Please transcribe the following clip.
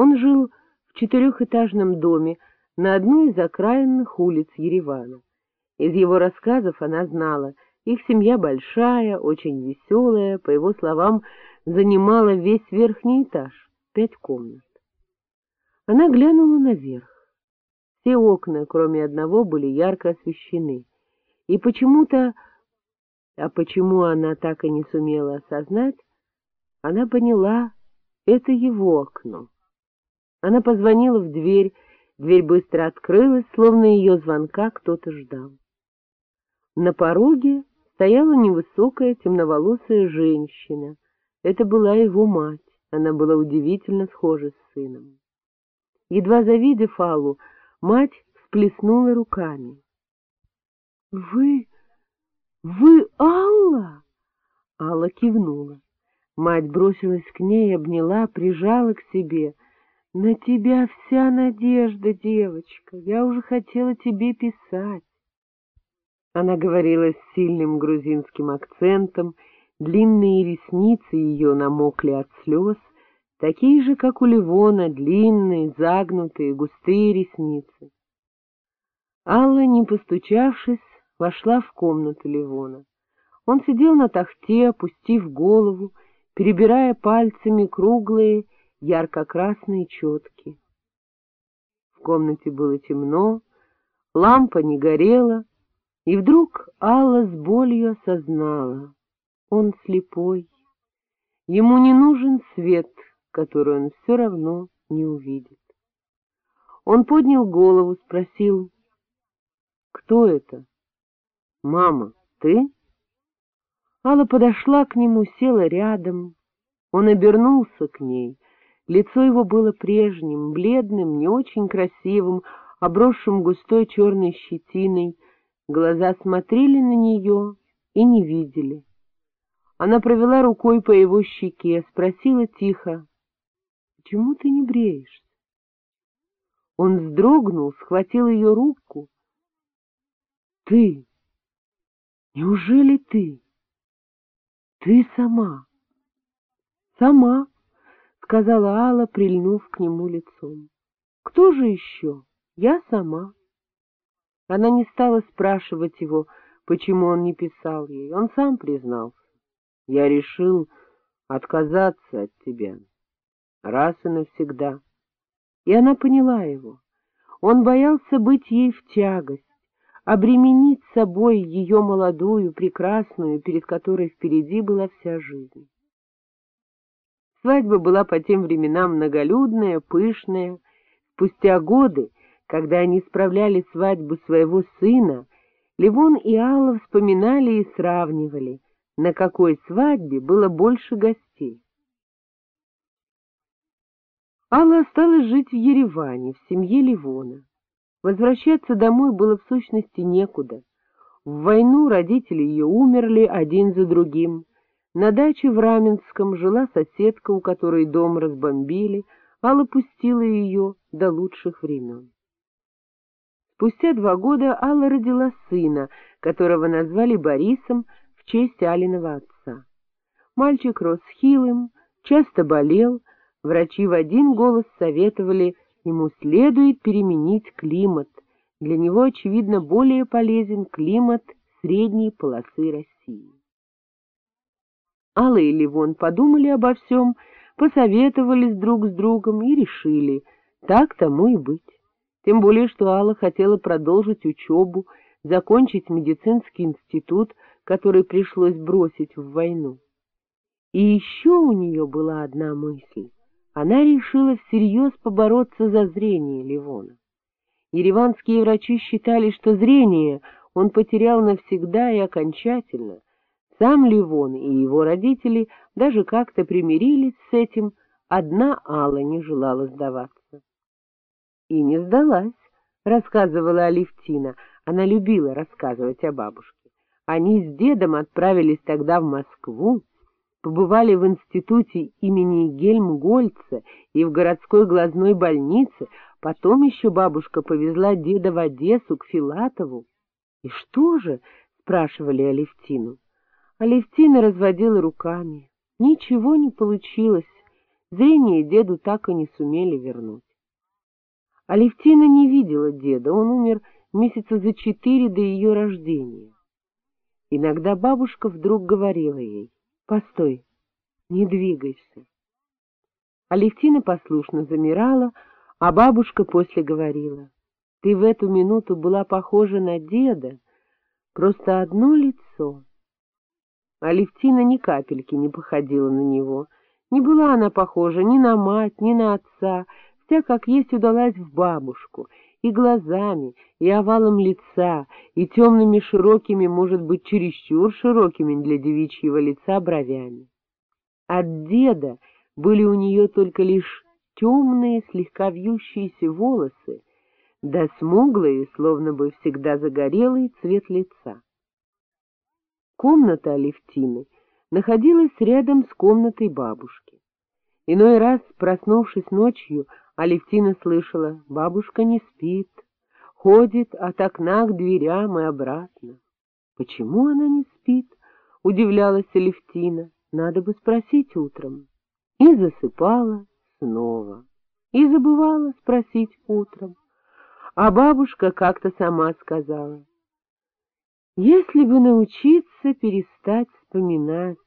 Он жил в четырехэтажном доме на одной из окраинных улиц Еревана. Из его рассказов она знала, их семья большая, очень веселая, по его словам, занимала весь верхний этаж, пять комнат. Она глянула наверх. Все окна, кроме одного, были ярко освещены. И почему-то, а почему она так и не сумела осознать, она поняла, это его окно. Она позвонила в дверь, дверь быстро открылась, словно ее звонка кто-то ждал. На пороге стояла невысокая темноволосая женщина. Это была его мать, она была удивительно схожа с сыном. Едва завидев Аллу, мать всплеснула руками. — Вы... вы Алла? Алла кивнула. Мать бросилась к ней, обняла, прижала к себе. — На тебя вся надежда, девочка, я уже хотела тебе писать. Она говорила с сильным грузинским акцентом, длинные ресницы ее намокли от слез, такие же, как у Ливона, длинные, загнутые, густые ресницы. Алла, не постучавшись, вошла в комнату Ливона. Он сидел на тахте, опустив голову, перебирая пальцами круглые, ярко-красные четки. В комнате было темно, лампа не горела, и вдруг Алла с болью осознала — он слепой. Ему не нужен свет — который он все равно не увидит. Он поднял голову, спросил, «Кто это?» «Мама, ты?» Алла подошла к нему, села рядом. Он обернулся к ней. Лицо его было прежним, бледным, не очень красивым, обросшим густой черной щетиной. Глаза смотрели на нее и не видели. Она провела рукой по его щеке, спросила тихо, Почему ты не бреешься? Он вздрогнул, схватил ее руку. — Ты! Неужели ты? Ты сама? — Сама, — сказала Алла, прильнув к нему лицом. — Кто же еще? Я сама. Она не стала спрашивать его, почему он не писал ей. Он сам признался. Я решил отказаться от тебя раз и навсегда. И она поняла его. Он боялся быть ей в тягость, обременить собой ее молодую, прекрасную, перед которой впереди была вся жизнь. Свадьба была по тем временам многолюдная, пышная. Спустя годы, когда они справляли свадьбу своего сына, Левон и Алла вспоминали и сравнивали, на какой свадьбе было больше гостей. Алла осталась жить в Ереване, в семье Ливона. Возвращаться домой было в сущности некуда. В войну родители ее умерли один за другим. На даче в Раменском жила соседка, у которой дом разбомбили, Алла пустила ее до лучших времен. Спустя два года Алла родила сына, которого назвали Борисом в честь Алиного отца. Мальчик рос хилым, часто болел, Врачи в один голос советовали, ему следует переменить климат. Для него, очевидно, более полезен климат средней полосы России. Алла и Ливон подумали обо всем, посоветовались друг с другом и решили, так тому и быть. Тем более, что Алла хотела продолжить учебу, закончить медицинский институт, который пришлось бросить в войну. И еще у нее была одна мысль она решила всерьез побороться за зрение Ливона. Ереванские врачи считали, что зрение он потерял навсегда и окончательно. Сам Ливон и его родители даже как-то примирились с этим, одна Алла не желала сдаваться. И не сдалась, рассказывала Алевтина, она любила рассказывать о бабушке. Они с дедом отправились тогда в Москву, побывали в институте имени Гельмгольца и в городской глазной больнице, потом еще бабушка повезла деда в Одессу к Филатову. — И что же? — спрашивали Алевтину. Алевтина разводила руками. Ничего не получилось. Зрение деду так и не сумели вернуть. Алевтина не видела деда, он умер месяца за четыре до ее рождения. Иногда бабушка вдруг говорила ей, «Постой, не двигайся». Алевтина послушно замирала, а бабушка после говорила, «Ты в эту минуту была похожа на деда, просто одно лицо». Алевтина ни капельки не походила на него, не была она похожа ни на мать, ни на отца, вся как есть удалась в бабушку — и глазами, и овалом лица, и темными широкими, может быть, чересчур широкими для девичьего лица бровями. От деда были у нее только лишь темные, слегка вьющиеся волосы, да смуглый, словно бы всегда загорелый цвет лица. Комната Алевтины находилась рядом с комнатой бабушки. Иной раз, проснувшись ночью, Алевтина слышала, бабушка не спит, ходит от окна к дверям и обратно. Почему она не спит? — удивлялась Алевтина. Надо бы спросить утром. И засыпала снова. И забывала спросить утром. А бабушка как-то сама сказала. Если бы научиться перестать вспоминать,